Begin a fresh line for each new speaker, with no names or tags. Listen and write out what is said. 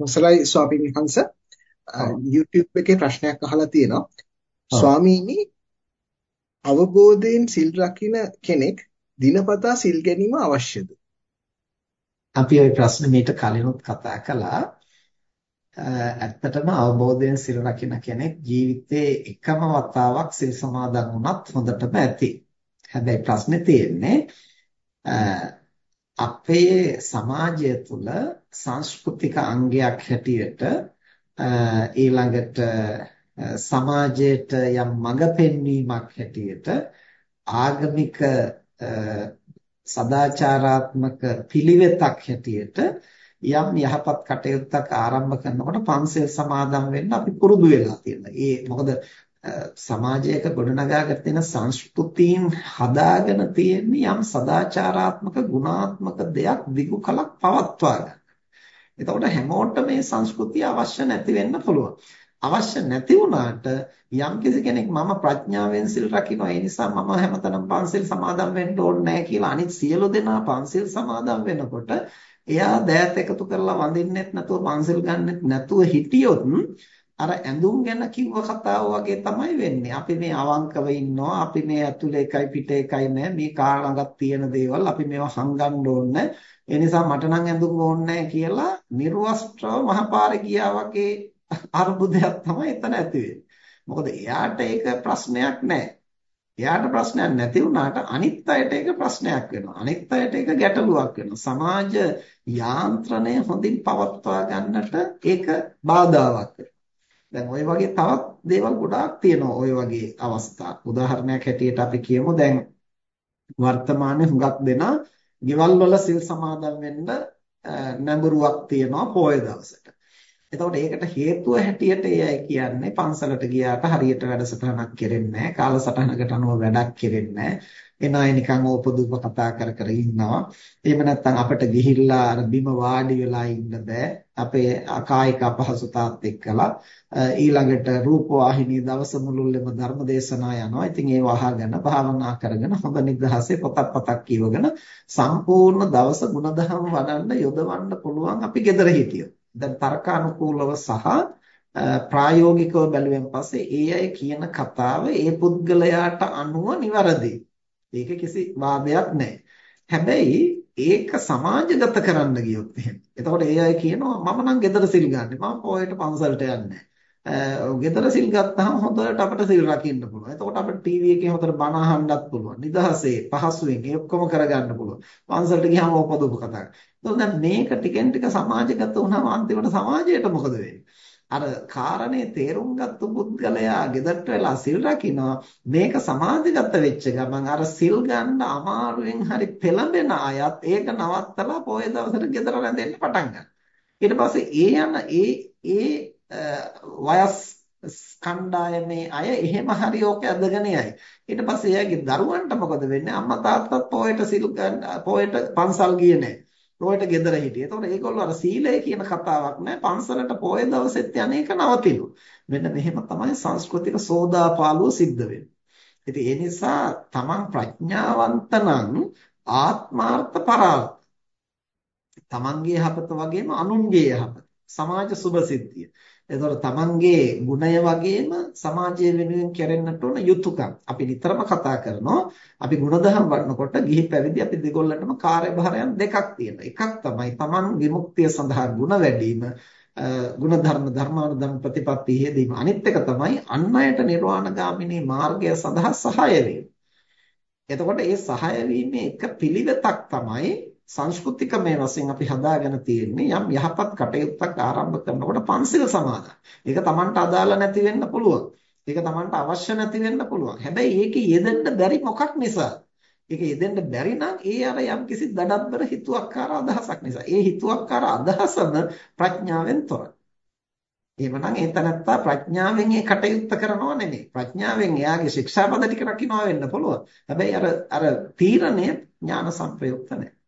මුසලයි ස්වාමීන් වහන්සේ YouTube එකේ ප්‍රශ්නයක් අහලා තියෙනවා. ස්වාමීනි අවබෝධයෙන් සිල් රකින්න කෙනෙක් දිනපතා සිල් ගැනීම අවශ්‍යද?
අපි ওই ප්‍රශ්නේ මීට කලිනුත් කතා කළා. ඇත්තටම අවබෝධයෙන් සිල් රකින්න කෙනෙක් ජීවිතේ එකම වතාවක් සිල් සමාදන් වුණත් හොඳටම ඇති. හැබැයි ප්‍රශ්නේ තියෙන්නේ අපේ සමාජය තුළ සංස්කෘතික අංගයක් හැටියට ඊළඟට සමාජයට යම් මඟ පෙන්වීමක් හැටියට ආගමික සදාචාරාත්මක පිළිවෙතක් හැටියට යම් යහපත් කටයුත්තක් ආරම්භ කරනකොට පන්සල් සමාදන් වෙන්න අපි පුරුදු වෙලා තියෙනවා. ඒ මොකද සමාජයක ගොඩනගාගෙන තියෙන සංස්කෘතීන් හදාගෙන තියෙන යම් සදාචාරාත්මක ගුණාත්මක දෙයක් දිගු කලක් පවත්වා ගන්න. එතකොට හැමෝටම මේ සංස්කෘතිය අවශ්‍ය නැති වෙන්න පුළුවන්. අවශ්‍ය නැති වුණාට යම් කෙනෙක් මම ප්‍රඥාවෙන් සිල් රකින්න ඒ නිසා මම හැමතැනම පන්සිල් සමාදන් වෙන්න ඕනේ නැහැ කියලා අනිත් සියලු දෙනා පන්සිල් සමාදන් වෙනකොට එයා දෑත් එකතු කරලා වඳින්නෙත් නැතුව පන්සිල් ගන්නෙත් නැතුව හිටියොත් අර ඇඳුම් ගැන කිව්ව කතාව වගේ තමයි වෙන්නේ. අපි මේ අවංකව ඉන්නවා. අපි මේ ඇතුලේ එකයි පිටේ එකයි නෑ. මේ කාලඟක් තියෙන දේවල් අපි මේවා හංගන්න ඕනේ. ඒ නිසා මට නම් ඇඳුම් ඕනේ කියලා නිර්වස්ත්‍රව මහපාරේ ගියා වගේ අරුබුදයක් තමයි එතන ඇති මොකද එයාට ඒක ප්‍රශ්නයක් නෑ. එයාට ප්‍රශ්නයක් නැති වුණාට අනිත් අයට ඒක ප්‍රශ්නයක් වෙනවා. අනිත් අයට ඒක ගැටලුවක් වෙනවා. සමාජ යාන්ත්‍රණය හොඳින් පවත්වා ගන්නට ඒක බාධාවක් වෙනවා. දැන් ওই වගේ තවත් දේවල් ගොඩාක් තියෙනවා ওই වගේ අවස්ථා. උදාහරණයක් හැටියට අපි කියමු දැන් වර්තමානයේ හුඟක් දෙනා ගෙවල් වල සිල් සමාදන් වෙන්න නැඹුරුවක් තියනවා පොය දවසට. එතකොට ඒකට හේතුව හැටියට ඒ අය කියන්නේ පන්සලට ගියාට හරියට වැඩසටහනක් කෙරෙන්නේ නැහැ. කාලසටහනකට අනුව වැඩක් කෙරෙන්නේ නැහැ. එන අය නිකන් ඕපදූප කතා කර කර ඉන්නවා. එහෙම නැත්නම් අපිට ගිහිල්ලා අර බිම වාඩි වෙලා ඉන්න බෑ. අපේ කායික අපහසුතාවත් එක්කලා ඊළඟට රූපවාහිනී දවස මුළුල්ලේම ධර්ම දේශනා යනවා. ඉතින් ඒව අහගෙන භාවනා කරගෙන හොඳ නිදහසේ පොතක් පතක් කියවගෙන සම්පූර්ණ දවස ಗುಣධම් වඩන්න යොදවන්න පුළුවන් අපි gedara හිටියොත්. දැන් තර්කානුකූලව සහ ප්‍රායෝගිකව බැලුවෙන් පස්සේ ඒ අය කියන කතාව ඒ පුද්ගලයාට අනුව නිවැරදි. ඒක කිසි වාදයක් නැහැ. හැබැයි ඒක සමාජගත කරන්න ගියොත් එහෙම. එතකොට ඒ අය කියනවා මම නම් ගෙදර සිල් ගන්නෙ. මම පොයට පන්සලට යන්නේ ගෙදර සිල් ගත්තාම හොඳට අපිට සිල් රකින්න පුළුවන්. එතකොට අපිට ටීවී එකේ හොඳට බණ අහන්නත් පුළුවන්. නිදහසේ පහසුවෙන් ඒ ඔක්කොම කරගන්න පුළුවන්. පන්සලට ගියාම ඕපදූප කතා කරනවා. එතකොට දැන් මේක ටිකෙන් ටික සමාජගත වුණාම අන්තිමට සමාජයට මොකද වෙන්නේ? අර කාරණේ තේරුම් ගත්ත පුද්ගලයා ගෙදරට වෙලා සිල් රකින්නවා මේක සමාජගත වෙච්ච ගමන් අර සිල් ගන්න අමාරුවෙන් හරි පෙළඹෙන අයත් ඒක නවත්තලා පොය දවසට ගෙදර රැඳෙන්න පටන් ගන්නවා ඊට පස්සේ ඒ යන ඒ ඒ වයස් කණ්ඩායමේ අය එහෙම හරි ඕක ඇදගෙන යයි. ඊට පස්සේ එයාගේ දරුවන්ට මොකද වෙන්නේ? අම්මා තාත්තත් පොයට සිල් පොයට පන්සල් ගියේ නැහැ. පොයට ගෙදර හිටියේ. ඒතකොට ඒගොල්ලෝ අර සීලය කියන කතාවක් නැහැ. පන්සලට පොය දවසෙත් යන එක නවතිනු. මෙන්න මෙහෙම තමයි සංස්කෘතික සෝදාපාලුව සිද්ධ වෙන්නේ. ඉතින් ඒ නිසා තමන් ප්‍රඥාවන්ත නම් ආත්මාර්ථ පරාර්ථ තමන්ගේ යහපත වගේම අනුන්ගේ යහපත සමාජ සුභසිද්ධිය එතකොට තමන්ගේ ගුණය වගේම සමාජය වෙනුවෙන් කෙරෙන්නට ඕන යුතුයකම්. අපි නිතරම කතා කරනවා අපි ගුණධම් වඩනකොට ගිහි පැවිදි අපි දෙගොල්ලන්ටම කාර්යභාරයන් දෙකක් තියෙනවා. එකක් තමයි තමන් විමුක්තිය සඳහා ගුණ වැඩිම ගුණධර්ම ධර්මානුධර්ම ප්‍රතිපත්ති හේදීම. අනිත් එක තමයි අන් අයට නිර්වාණගාමිනී මාර්ගය සඳහා සහාය වීම. එතකොට මේ සහාය වීමේ එක පිළිවෙතක් තමයි සංස්කෘතිකමය වශයෙන් අපි හදාගෙන තියෙන්නේ යම් යහපත් කටයුත්තක් ආරම්භ කරනකොට පන්සිල් සමාදන්. ඒක Tamanට අදාළ නැති වෙන්න පුළුවන්. ඒක Tamanට අවශ්‍ය නැති වෙන්න පුළුවන්. හැබැයි ඒකේ යෙදෙන්න බැරි මොකක් නිසා? ඒක යෙදෙන්න බැරි නම් ඒ අර යම් කිසි දඩබ්බර හිතුවක්කාර අදහසක් නිසා. ඒ හිතුවක්කාර අදහසම ප්‍රඥාවෙන් තොරයි. එහෙමනම් ඒ තනත්තා ප්‍රඥාවෙන් ඒ කටයුත්ත කරනවා නෙමෙයි. ප්‍රඥාවෙන් එයාගේ ශික්ෂාපද ටික රකින්නවා වෙන්න පුළුවන්. හැබැයි අර අර තීරණය ඥාන සංප්‍රයුක්ත නැහැ.